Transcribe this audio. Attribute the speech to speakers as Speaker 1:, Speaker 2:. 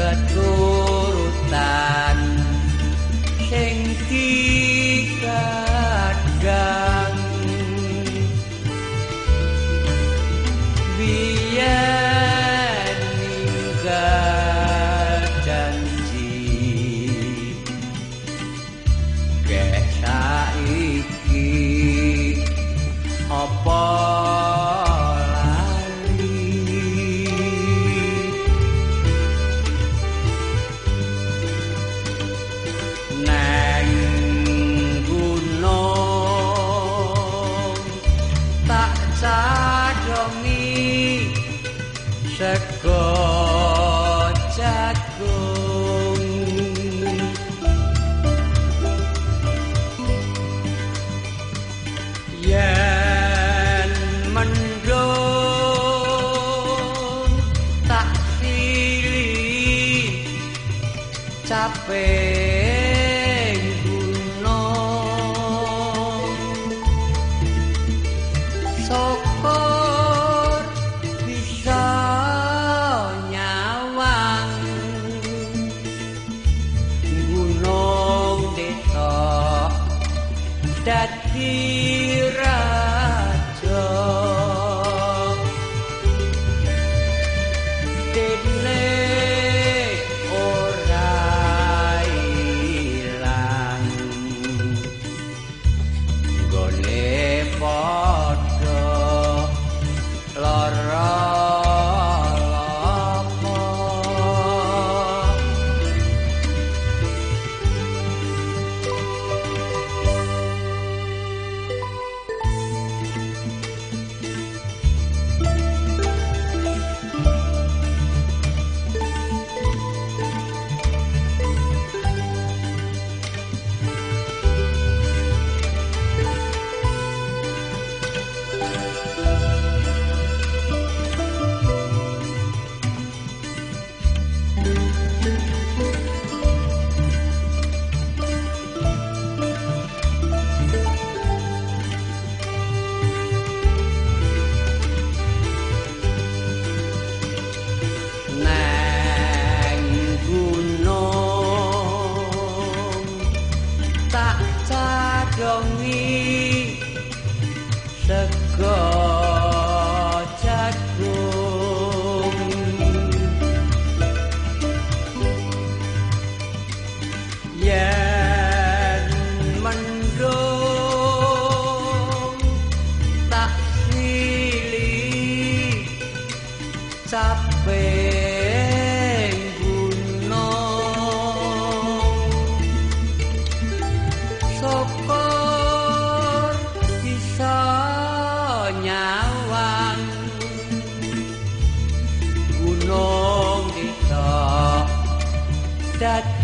Speaker 1: keturutan sing dikadang sego jagung yen mendung tak pilih capek that he runs.